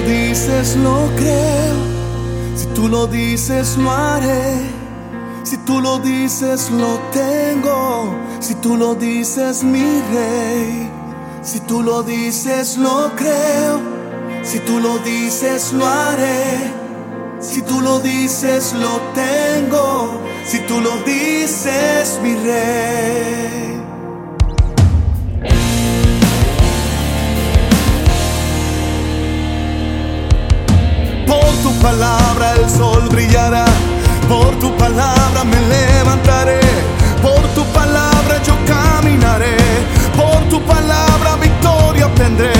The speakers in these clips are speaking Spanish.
dices lo creo, si tú lo dices lo haré, si tú lo dices lo tengo, si tú lo dices mi rey, si tú lo dices lo creo, si tú lo dices lo haré, si tú lo dices lo tengo, si tú lo dices mi rey. Palabra el sol brillará, por tu palabra me levantaré, por tu palabra yo caminaré, por tu palabra victoria obtendré,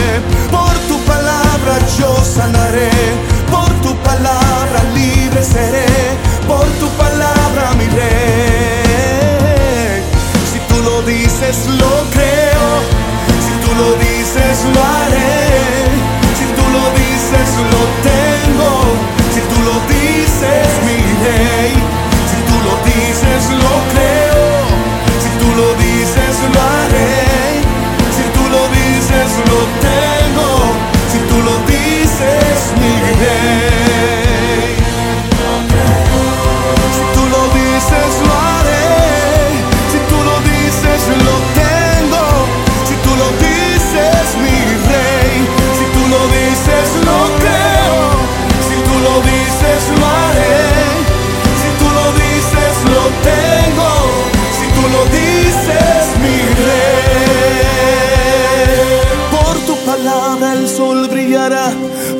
por tu palabra yo sanaré, por tu palabra libre seré, por tu palabra mi rey. Si tú lo dices lo creo, si tú lo dices lo haré, si tú lo dices lo tengo,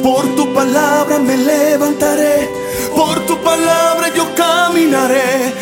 por tu palabra me levantaré, por tu palabra yo caminaré,